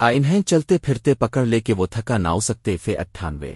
آ انہیں چلتے پھرتے پکڑ لے کے وہ تھکا نہ ہو سکتے فے اٹھانوے۔